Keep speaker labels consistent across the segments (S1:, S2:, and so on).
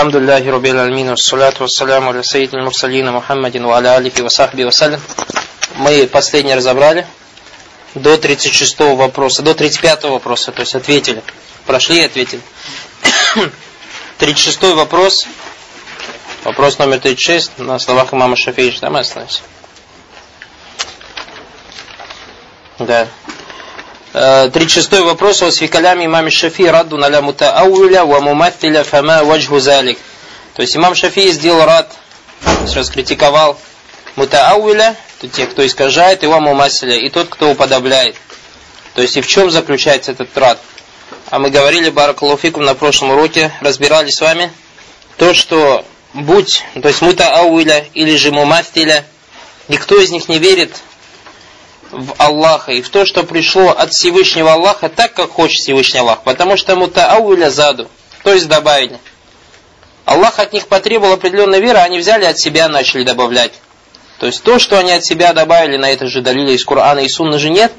S1: الحمد لله رب العالمين والصلاة والسلام على سيد المرسلين محمد وعلى آله وصحبه وسلم Мы последний разобрали до 36 вопроса, до 35 вопроса, то есть ответили. Прошли и ответили. 36 вопрос, вопрос номер 36 на словах имама Шафиевича, да, мы остановимся? Да. 36 э, вопрос. о свикалями имам Шафи радду наля мутаауля ва муматиля фама ваджху залик. То есть имам Шафи сделал рад, сейчас критиковал мутаауля, то те, кто искажает, и ва мумасиля, и тот, кто уподобляет. То есть и в чем заключается этот рад? А мы говорили, Баракалуфикум, на прошлом уроке, разбирали с вами то, что будь, то есть мутаауля или же муматиля, никто из них не верит в Аллаха и в то, что пришло от Всевышнего Аллаха так, как хочет Всевышний Аллах. Потому что мутаауля заду, то есть добавили. Аллах от них потребовал определенной веры, а они взяли от себя, начали добавлять. То есть то, что они от себя добавили, на это же далили из Корана и Сунны же нет.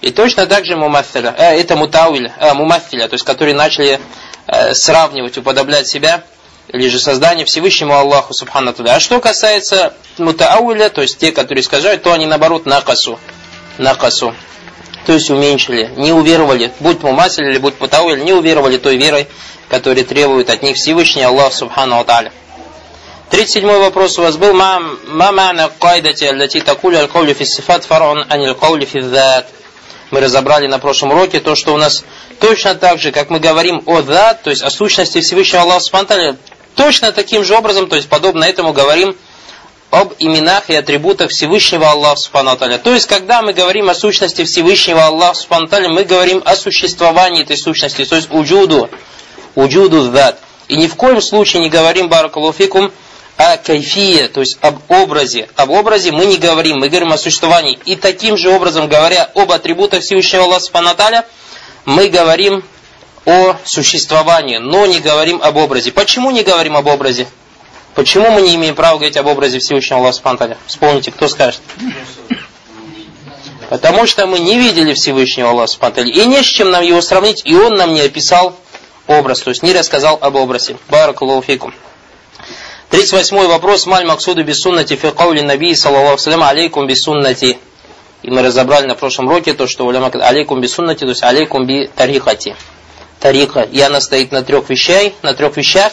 S1: И точно так же мумафиля, э, это мутауиля, э, мумафиля, то есть которые начали э, сравнивать, уподоблять себя, или же создание Всевышнему Аллаху Субхану А что касается мутауиля, то есть те, которые искажают, то они наоборот накасу накасу. То есть уменьшили, не уверовали, будь мумасиль или будь путауиль, не уверовали той верой, которая требует от них Всевышний Аллах Субхану Аталя. 37 вопрос у вас был. Ма мана кайдати аллати такули сифат фарун анил каули фи. Мы разобрали на прошлом уроке то, что у нас точно так же, как мы говорим о дат, то есть о сущности Всевышнего Аллаха Субхану точно таким же образом, то есть подобно этому говорим об именах и атрибутах Всевышнего Аллаха Субхану То есть, когда мы говорим о сущности Всевышнего Аллаха Субхану мы говорим о существовании этой сущности, то есть уджуду, уджуду дат. И ни в коем случае не говорим, баракалуфикум, о кайфие, то есть об образе. Об образе мы не говорим, мы говорим о существовании. И таким же образом, говоря об атрибутах Всевышнего Аллаха Субхану мы говорим о существовании, но не говорим об образе. Почему не говорим об образе? Почему мы не имеем права говорить об образе Всевышнего Аллаха Субтитры? Вспомните, кто скажет? Потому что мы не видели Всевышнего Аллаха Субтитры. И не с чем нам его сравнить, и он нам не описал образ, то есть не рассказал об образе. Баракаллаху фикум. 38 вопрос. Маль Максуду бисуннати фи каули саллаллаху салям алейкум бисуннати. И мы разобрали на прошлом уроке то, что уляма алейкум бисуннати, то есть алейкум би тарихати. Тарика. И она стоит на трех вещах, на трех вещах,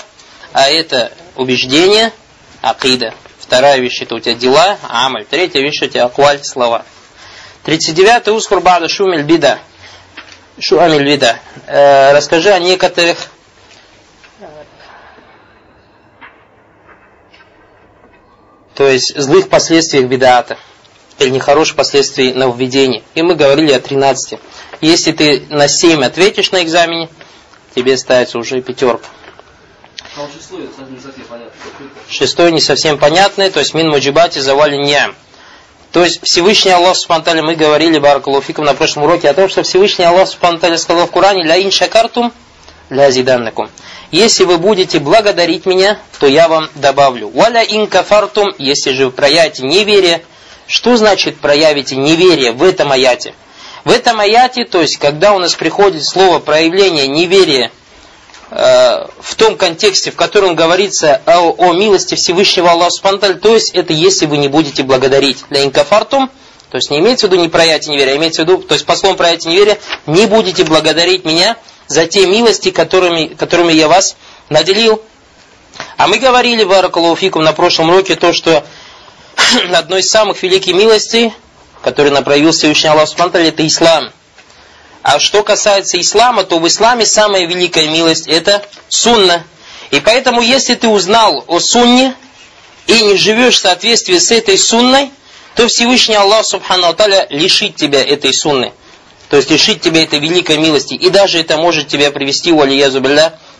S1: а это убеждение, акида. Вторая вещь это у тебя дела, амаль. Третья вещь у тебя акваль, слова. 39-й ускур бада шумель бида. Шуамиль бида. Э, расскажи о некоторых то есть злых последствиях бедата или нехороших последствий на введение. И мы говорили о 13. Если ты на 7 ответишь на экзамене, тебе ставится уже пятерка. Шестой не совсем понятный, то есть мин муджибати завали ням. То есть Всевышний Аллах Субтитры мы говорили, Баракалуфикум, на прошлом уроке о том, что Всевышний Аллах Субтитры сказал в Коране, ля ин шакартум, ля зиданнакум. Если вы будете благодарить меня, то я вам добавлю. Валя ин кафартум, если же вы проявите неверие, что значит проявите неверие в этом аяте? В этом аяте, то есть, когда у нас приходит слово проявление неверия в том контексте, в котором говорится о, о милости Всевышнего Аллаха Субтитры, то есть это если вы не будете благодарить для инкафартум, то есть не имеется в виду не проявите неверие, а имеется в виду, то есть по словам проявите неверие, не будете благодарить меня за те милости, которыми, которыми я вас наделил. А мы говорили, Баракалуфикум, на прошлом уроке, то, что одной из самых великих милостей, которую проявил Всевышний Аллах Субтитры, это ислам. А что касается ислама, то в исламе самая великая милость это сунна. И поэтому, если ты узнал о сунне и не живешь в соответствии с этой сунной, то Всевышний Аллах Субхану Аталя лишит тебя этой сунны. То есть лишит тебя этой великой милости. И даже это может тебя привести, у алиязу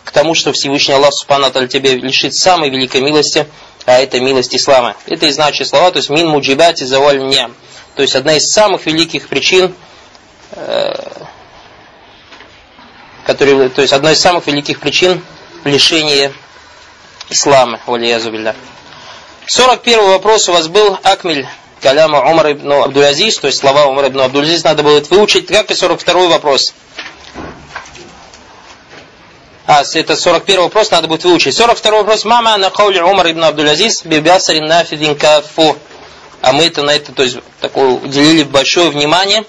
S1: к тому, что Всевышний Аллах Субхану Аталя тебя лишит самой великой милости, а это милость ислама. Это и значит слова, то есть мин муджибати заваль ням. То есть одна из самых великих причин который, то есть одной из самых великих причин лишения ислама, валиязубилля. 41 вопрос у вас был Акмиль Каляма Умар ибн Абдулязиз, то есть слова Умар ибн Абдулязиз надо было выучить, как и 42 вопрос. А, это 41 вопрос, надо будет выучить. 42 вопрос. Мама на каули Умар ибн Абдул-Азиз бибясарин нафидин кафу. А мы это на это, то есть, такое, уделили большое внимание.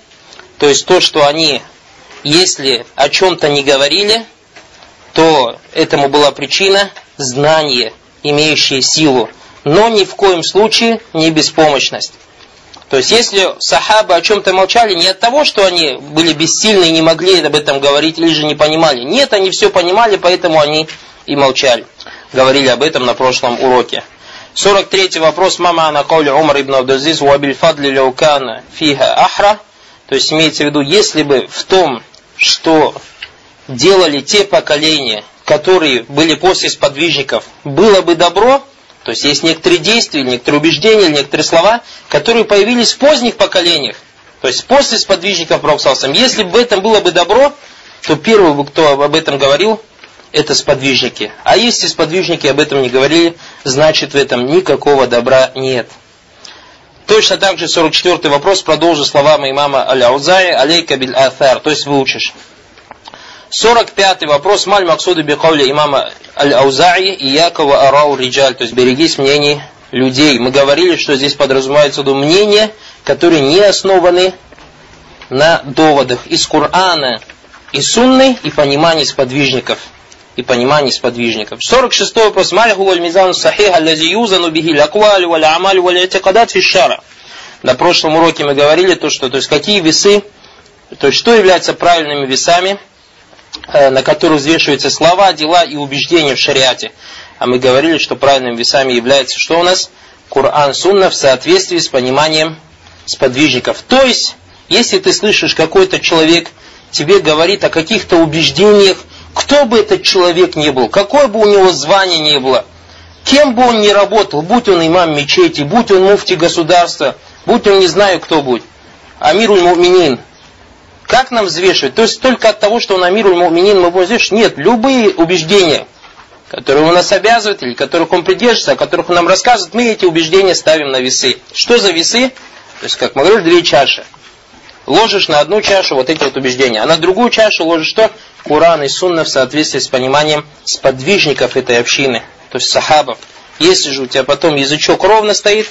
S1: То есть, то, что они, если о чем-то не говорили, то этому была причина знание, имеющее силу. Но ни в коем случае не беспомощность. То есть, если сахабы о чем-то молчали, не от того, что они были бессильны и не могли об этом говорить, или же не понимали. Нет, они все понимали, поэтому они и молчали. Говорили об этом на прошлом уроке. 43 вопрос. Мама на каули Умар ибн Абдузиз вабиль фадли ляукана фиха ахра. То есть, имеется в виду, если бы в том, что делали те поколения, которые были после сподвижников, было бы добро, то есть есть некоторые действия, некоторые убеждения, некоторые слова, которые появились в поздних поколениях. То есть после сподвижников Пророксалсам. Если бы в этом было бы добро, то первый, кто об этом говорил, это сподвижники. А если сподвижники об этом не говорили, значит в этом никакого добра нет. Точно так же 44 вопрос, продолжу словами имама Аля-Аузаи, алейка биль афар, то есть выучишь. 45 вопрос. Маль Максуду Бекаули имама Аль-Аузаи и Якова Арау Риджаль. То есть берегись мнений людей. Мы говорили, что здесь подразумевается мнения, которые не основаны на доводах из Корана и Сунны и понимании сподвижников. И понимании сподвижников. 46 вопрос. Маль Гуаль Мизан Сахих Аллази Юзану Бихи Лакваль Валь Амаль Валь Атикадат Фишара. На прошлом уроке мы говорили то, что, то есть какие весы, то есть что является правильными весами, Э, на которых взвешиваются слова, дела и убеждения в шариате. А мы говорили, что правильными весами является что у нас? Коран, Сунна в соответствии с пониманием сподвижников. То есть, если ты слышишь, какой-то человек тебе говорит о каких-то убеждениях, кто бы этот человек ни был, какое бы у него звание ни было, кем бы он ни работал, будь он имам мечети, будь он муфти государства, будь он не знаю кто будет, Амируль Муминин, как нам взвешивать? То есть только от того, что он амируль муминин мы будем взвешивать? Нет, любые убеждения, которые он нас обязывает, или которых он придерживается, о которых он нам рассказывает, мы эти убеждения ставим на весы. Что за весы? То есть, как мы говорили, две чаши. Ложишь на одну чашу вот эти вот убеждения, а на другую чашу ложишь что? Куран и Сунна в соответствии с пониманием сподвижников этой общины, то есть сахабов. Если же у тебя потом язычок ровно стоит,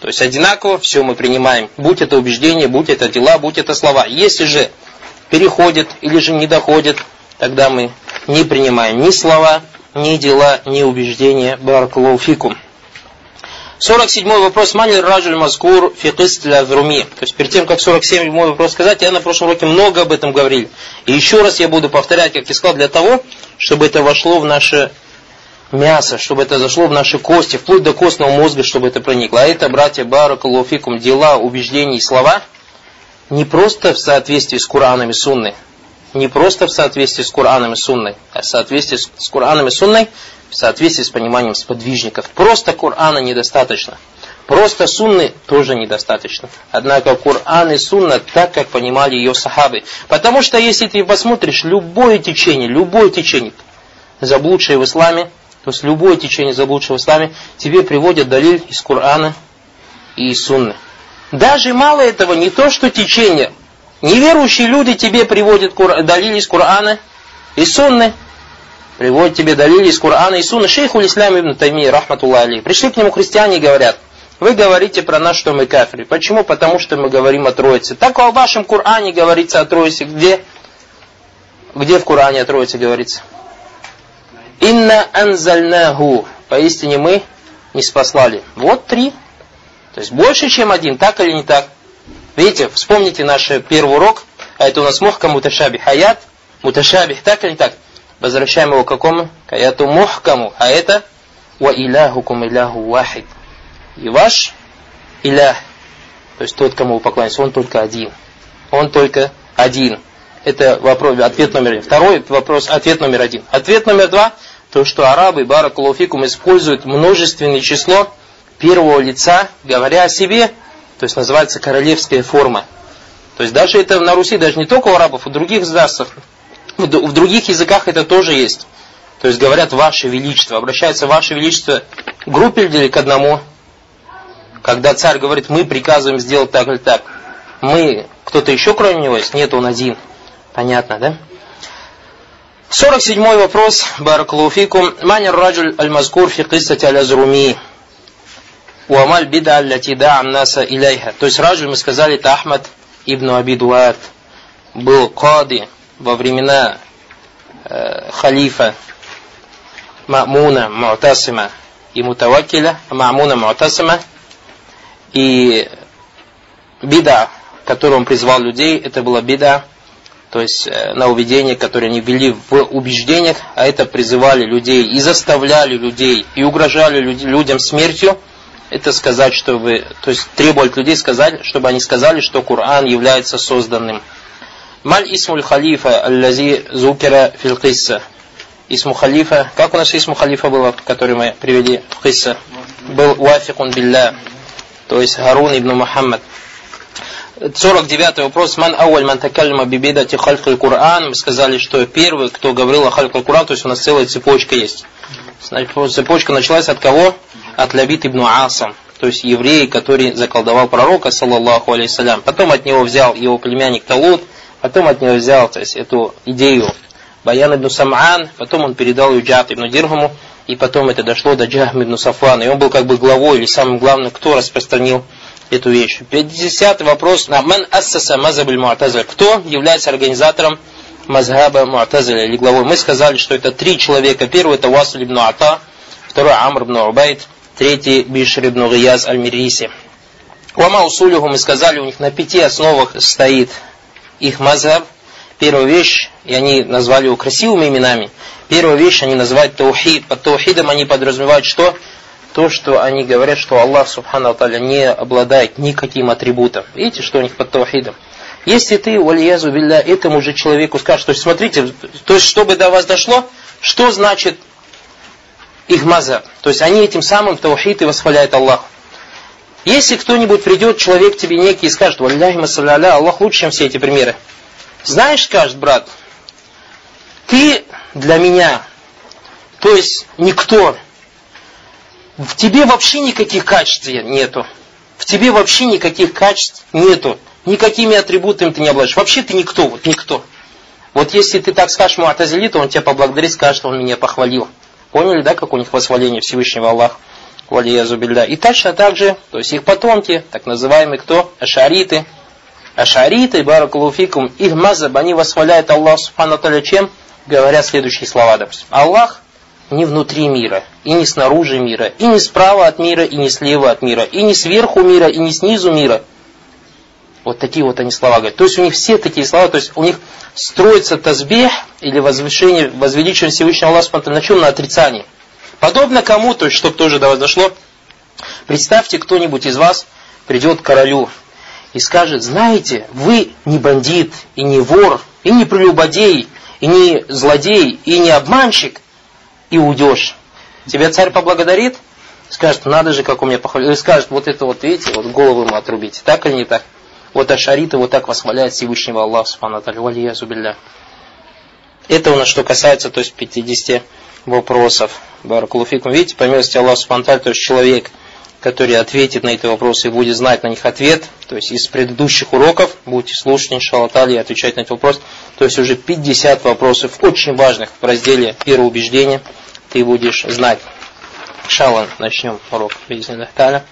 S1: то есть одинаково все мы принимаем. Будь это убеждение, будь это дела, будь это слова. Если же переходит или же не доходит, тогда мы не принимаем ни слова, ни дела, ни убеждения. Баракулуфикум. 47 вопрос. Мани раджуль маскур фикист для вруми. То есть перед тем, как 47 вопрос сказать, я на прошлом уроке много об этом говорил. И еще раз я буду повторять, как я сказал, для того, чтобы это вошло в наше мясо, чтобы это зашло в наши кости, вплоть до костного мозга, чтобы это проникло. А это, братья, баракалуфикум, дела, убеждения и слова, не просто в соответствии с Кураном и Сунной, не просто в соответствии с Кураном и Сунной, а в соответствии с Кураном и Сунной, в соответствии с пониманием сподвижников. Просто Курана недостаточно. Просто сунны тоже недостаточно. Однако Куран и сунна так, как понимали ее сахабы. Потому что если ты посмотришь любое течение, любое течение, заблудшее в исламе, то есть любое течение заблудшего в исламе тебе приводит далиль из Корана и из Сунны. Даже мало этого, не то что течение. Неверующие люди тебе приводят далиль из Корана и Сунны. Приводят тебе далили из Корана и Сунны. Шейху Ислам ибн Тайми, рахматуллах али. Пришли к нему христиане и говорят, вы говорите про нас, что мы кафиры. Почему? Потому что мы говорим о Троице. Так в вашем Коране говорится о Троице. Где? Где в Коране о Троице говорится? Инна анзальнаху. Поистине мы не спаслали. Вот три. То есть больше, чем один, так или не так. Видите, вспомните наш первый урок, а это у нас мухкам муташабих аят, муташабих, так или не так. Возвращаем его к какому? К аяту мухкаму, а это ва иляхукум иляху вахид. И ваш илях, то есть тот, кому вы поклоняетесь, он только один. Он только один. Это вопрос, ответ номер один. Второй вопрос, ответ номер один. Ответ номер два – то, что арабы, баракулуфикум, используют множественное число первого лица, говоря о себе, то есть называется королевская форма. То есть даже это на Руси, даже не только у арабов, в других государствах, в других языках это тоже есть. То есть говорят «Ваше Величество», обращается «Ваше Величество» к группе или к одному. Когда царь говорит «Мы приказываем сделать так или так», мы, кто-то еще кроме него есть? Нет, он один. Понятно, да? 47 вопрос, Баракулуфикум. Манер раджуль аль-мазкур фи аль-азруми. Уамаль бида аллати да'ам наса иляйха. То есть раджуль, мы сказали, это Ахмад ибн Абидуат. Был кади во времена э, халифа Ма'муна Му'тасима и Мутавакиля, Ма'муна Му'тасима. И бида, которую он призвал людей, это была бида, то есть э, на уведение, которое они ввели в убеждениях, а это призывали людей и заставляли людей, и угрожали людям смертью, это сказать, что вы, то есть требовали от людей сказать, чтобы они сказали, что Коран является созданным. Маль исмуль халифа аллази зукера фил Исму халифа, как у нас исму халифа было, который мы привели в кисса? Был уафикун билля, то есть Харун ибн Мухаммад. 49 вопрос. Ман ауаль ман такаллима бибидати халькаль Кур'ан. Мы сказали, что первый, кто говорил о халькаль Кур'ан, то есть у нас целая цепочка есть. Цепочка началась от кого? От Лабит ибн Асам. То есть еврей, который заколдовал пророка, саллаллаху алейсалям. Потом от него взял его племянник Талут. Потом от него взял то есть, эту идею Баян ибн Сам'ан. Потом он передал ее Джат ибн Дирхаму. И потом это дошло до Джахм ибн Сафана. И он был как бы главой или самым главным, кто распространил эту вещь. 50 вопрос. на Ман ассаса мазабиль муатазиль. Кто является организатором мазхаба муатазиля или главой? Мы сказали, что это три человека. Первый это Васуль ибн Ата, второй Амр ибн Убайд, третий Бишр ибн Гияз аль-Мириси. Уама усулюху мы сказали, у них на пяти основах стоит их мазхаб. Первая вещь, и они назвали его красивыми именами. Первая вещь они называют таухид. Под таухидом они подразумевают что? то, что они говорят, что Аллах Субхану Аталя не обладает никаким атрибутом. Видите, что у них под таухидом? Если ты, валиязу билля, этому же человеку скажешь, то есть смотрите, то есть чтобы до вас дошло, что значит их маза. То есть они этим самым таухид и восхваляют Аллах. Если кто-нибудь придет, человек тебе некий и скажет, валляхи масалляля, Аллах лучше, чем все эти примеры. Знаешь, скажет брат, ты для меня, то есть никто, в тебе вообще никаких качеств нету. В тебе вообще никаких качеств нету. Никакими атрибутами ты не обладаешь. Вообще ты никто, вот никто. Вот если ты так скажешь Муатазили, то он тебя поблагодарит, скажет, что он меня похвалил. Поняли, да, как у них восхваление Всевышнего Аллаха? Валия Зубильда. И точно так же, то есть их потомки, так называемые кто? Ашариты. Ашариты, Баракулуфикум, их мазаб, они восхваляют Аллах Субхану чем? Говорят следующие слова, допустим. Аллах не внутри мира, и не снаружи мира, и не справа от мира, и не слева от мира, и не сверху мира, и не снизу мира. Вот такие вот они слова говорят. То есть у них все такие слова, то есть у них строится тазбех или возвышение, возвеличивание Всевышнего Аллаха на чем? На отрицании. Подобно кому, то есть чтобы тоже до вас дошло, представьте, кто-нибудь из вас придет к королю и скажет, знаете, вы не бандит, и не вор, и не прелюбодей, и не злодей, и не обманщик, и уйдешь. Тебя царь поблагодарит, скажет, надо же, как у меня похвалил. Или скажет, вот это вот, видите, вот голову ему отрубите. Так или не так? Вот Ашариты вот так восхваляет Всевышнего Аллаха, Субхану Аталия, Это у нас что касается, то есть 50 вопросов. Баракулуфикум. Видите, по милости Аллаха, Субхану то есть человек, который ответит на эти вопросы и будет знать на них ответ, то есть из предыдущих уроков, будете слушать, иншаллах, и отвечать на эти вопросы, то есть уже 50 вопросов очень важных в разделе первого убеждения ты будешь знать. Шалан, начнем урок. Таля.